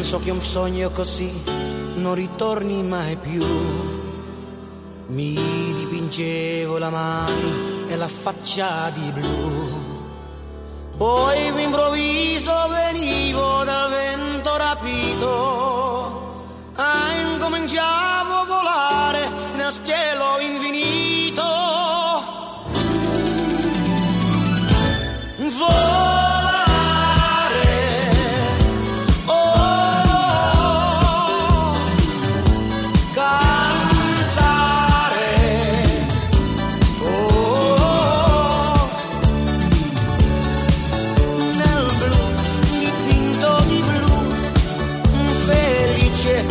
penso che un sogno così non ritorni mai più. Mi dipingevo la mano e la faccia di blu. Poi improvviso venivo dal vento rapito, a incominciavo a volare nel cielo